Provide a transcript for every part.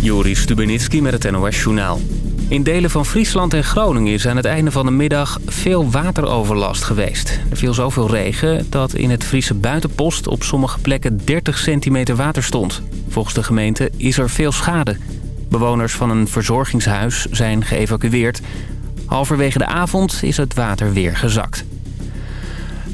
Joris Stubenitski met het NOS-journaal. In delen van Friesland en Groningen is aan het einde van de middag veel wateroverlast geweest. Er viel zoveel regen dat in het Friese buitenpost op sommige plekken 30 centimeter water stond. Volgens de gemeente is er veel schade. Bewoners van een verzorgingshuis zijn geëvacueerd. Halverwege de avond is het water weer gezakt.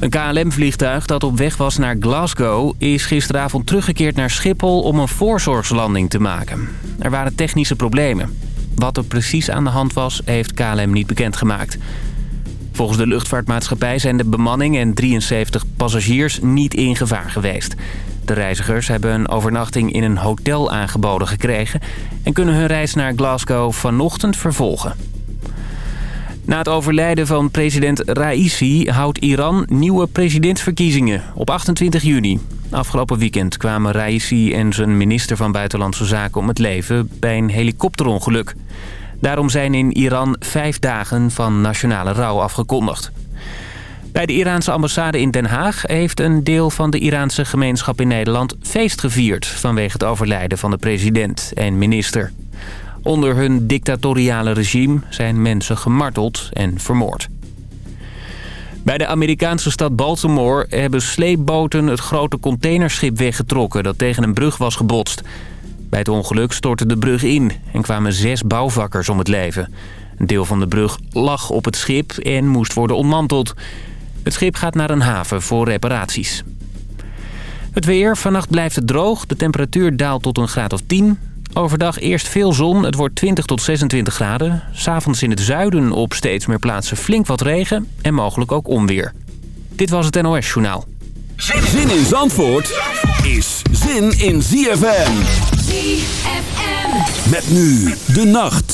Een KLM-vliegtuig dat op weg was naar Glasgow... is gisteravond teruggekeerd naar Schiphol om een voorzorgslanding te maken. Er waren technische problemen. Wat er precies aan de hand was, heeft KLM niet bekendgemaakt. Volgens de luchtvaartmaatschappij zijn de bemanning en 73 passagiers niet in gevaar geweest. De reizigers hebben een overnachting in een hotel aangeboden gekregen... en kunnen hun reis naar Glasgow vanochtend vervolgen. Na het overlijden van president Raisi houdt Iran nieuwe presidentsverkiezingen op 28 juni. Afgelopen weekend kwamen Raisi en zijn minister van Buitenlandse Zaken om het leven bij een helikopterongeluk. Daarom zijn in Iran vijf dagen van nationale rouw afgekondigd. Bij de Iraanse ambassade in Den Haag heeft een deel van de Iraanse gemeenschap in Nederland feest gevierd... vanwege het overlijden van de president en minister. Onder hun dictatoriale regime zijn mensen gemarteld en vermoord. Bij de Amerikaanse stad Baltimore hebben sleepboten het grote containerschip weggetrokken dat tegen een brug was gebotst. Bij het ongeluk stortte de brug in en kwamen zes bouwvakkers om het leven. Een deel van de brug lag op het schip en moest worden ontmanteld. Het schip gaat naar een haven voor reparaties. Het weer. Vannacht blijft het droog. De temperatuur daalt tot een graad of 10. Overdag eerst veel zon, het wordt 20 tot 26 graden. S'avonds in het zuiden op steeds meer plaatsen flink wat regen en mogelijk ook onweer. Dit was het NOS Journaal. Zin in Zandvoort is zin in ZFM. ZFM. Met nu de nacht.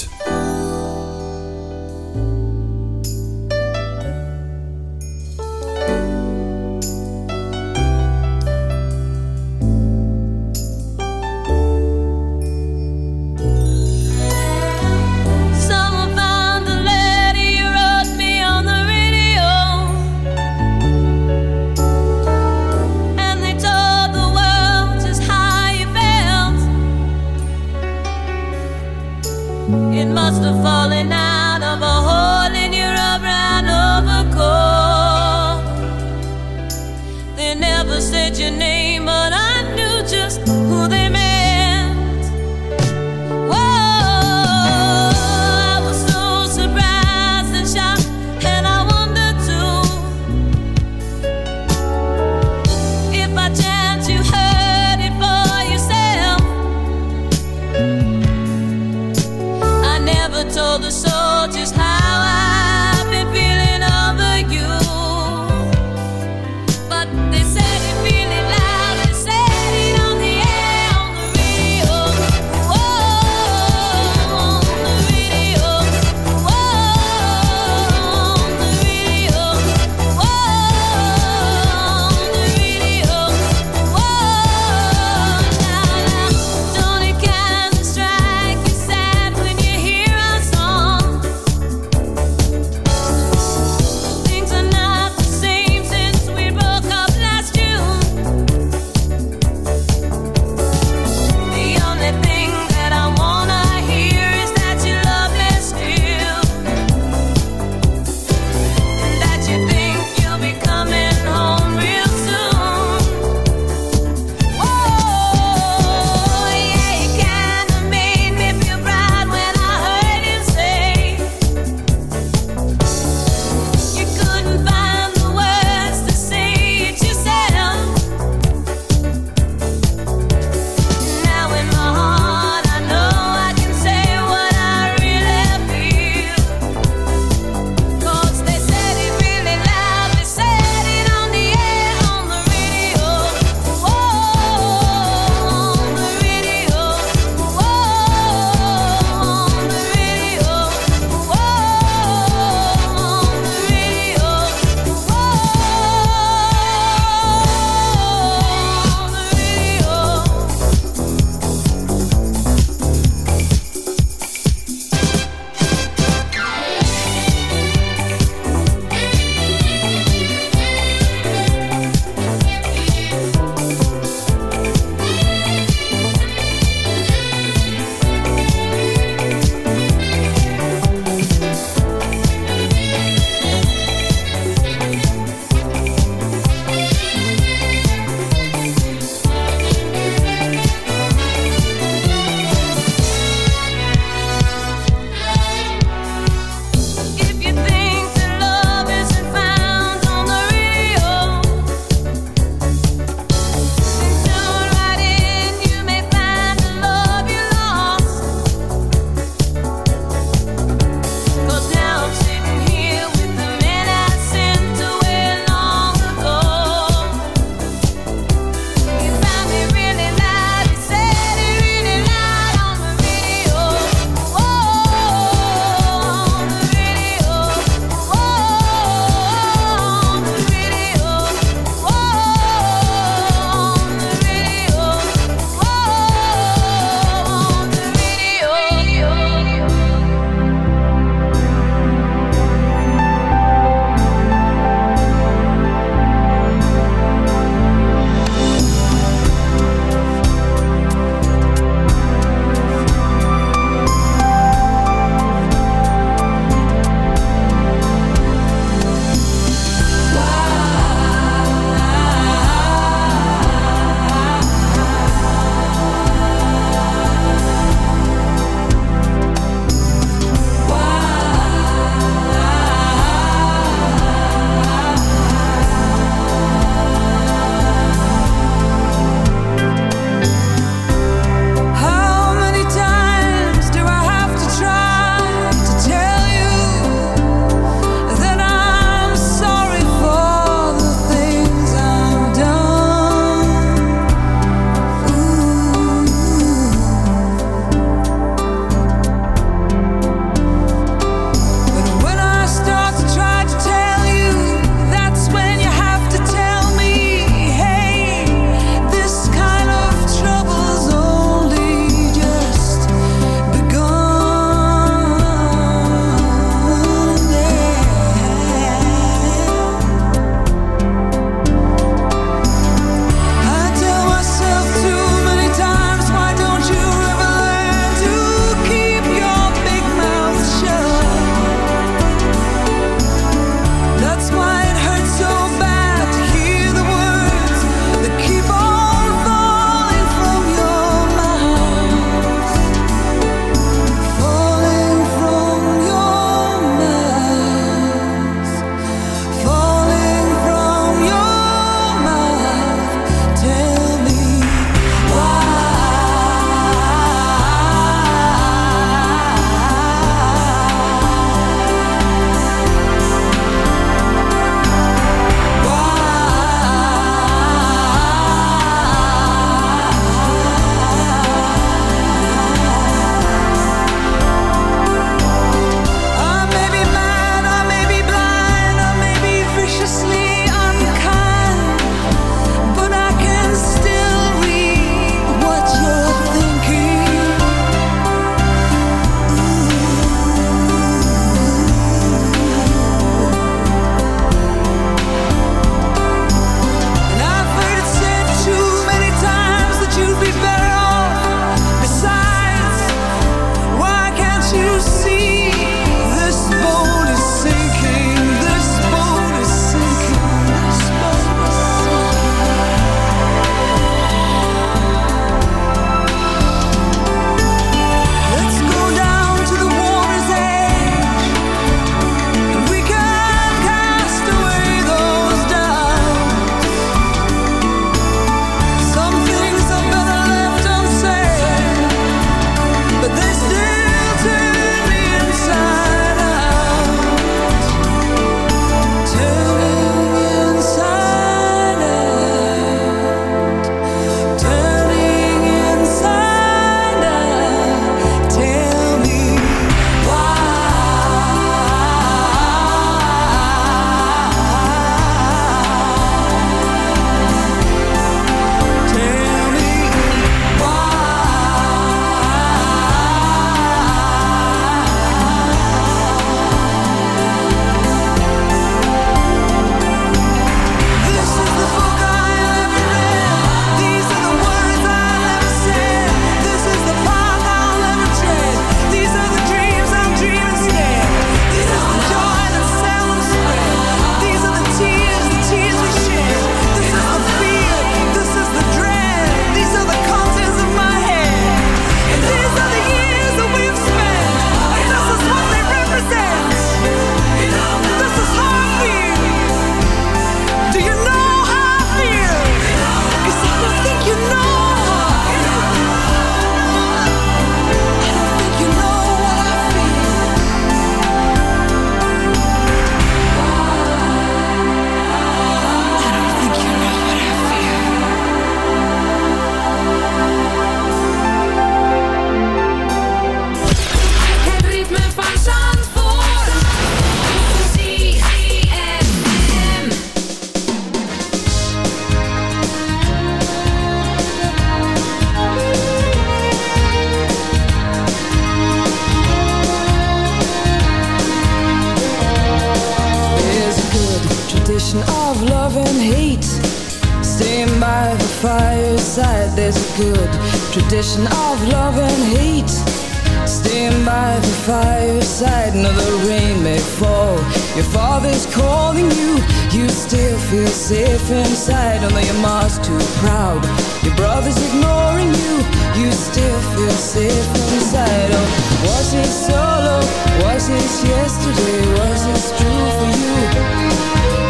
Fall. Your father's calling you, you still feel safe inside. Although your mom's too proud, your brother's ignoring you, you still feel safe inside. Oh, was it solo? Was it yesterday? Was this true for you?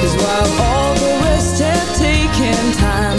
Cause while all the rest have taken time,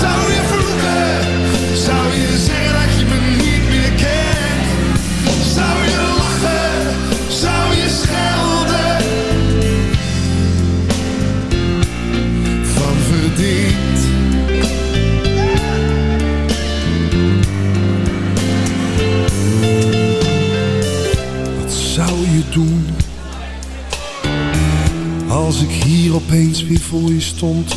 Zou je vroegen? Zou je zeggen dat je me niet meer kent? Zou je lachen zou je schelden van verdienet! Wat zou je doen als ik hier opeens weer voor je stond?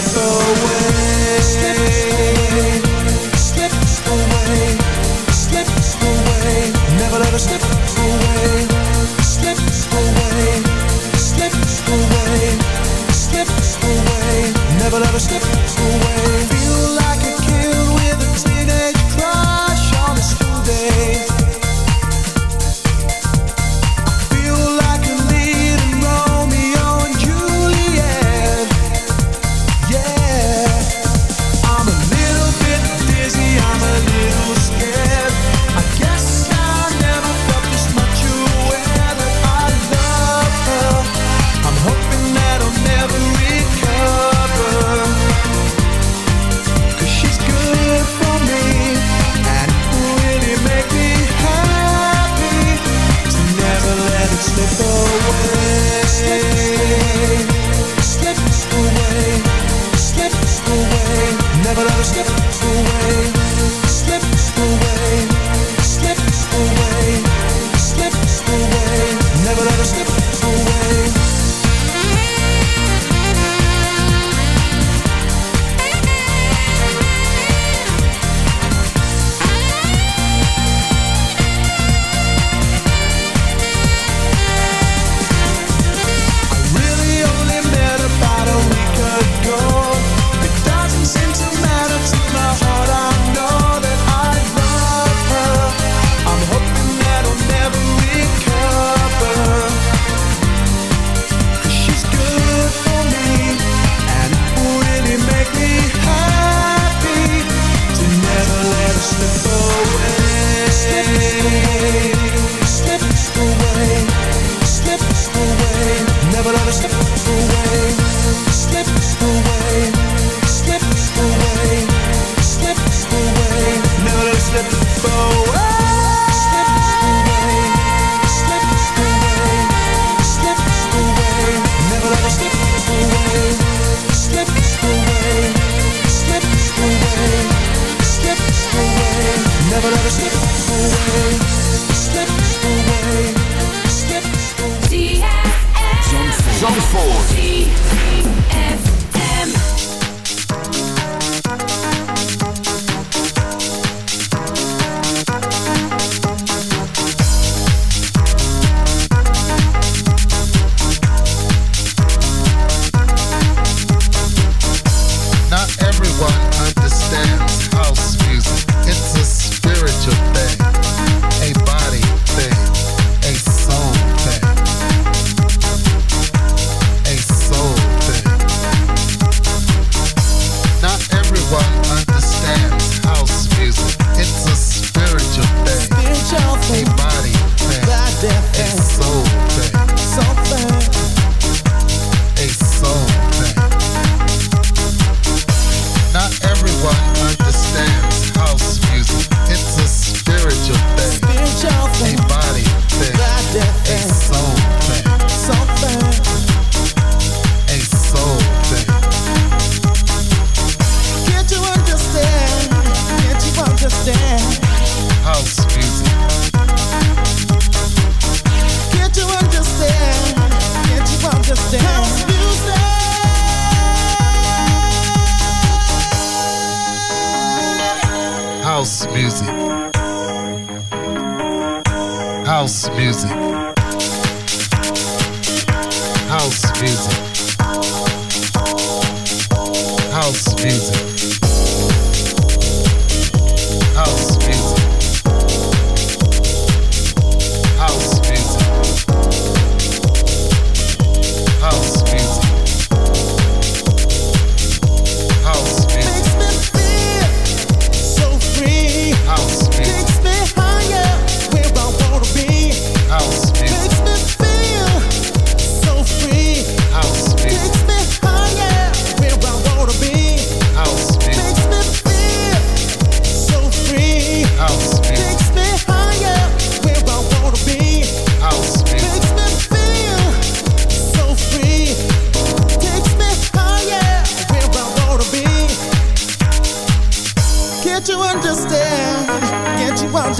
slip away. Slip away.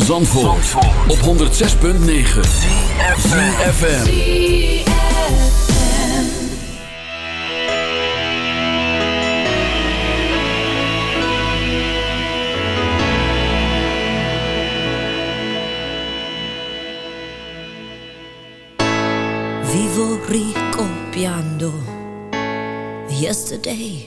Zandvoort, op 106.9 CFFM Vivo ricopiando Yesterday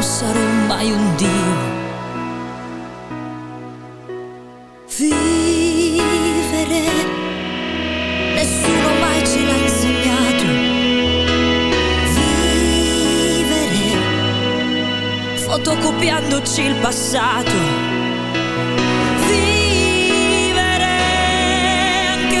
non sarò mai un dio. Vivere, nessuno mai ce l'ha insegnato. Vivere, fotocopiandoci il passato. Vivere, anche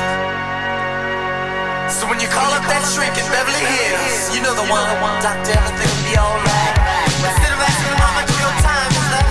So when you call up that shrink in Beverly Hills, you know the one, doctor, everything will be alright. Instead of asking how much your time is left,